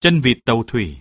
Chân vịt tàu thủy.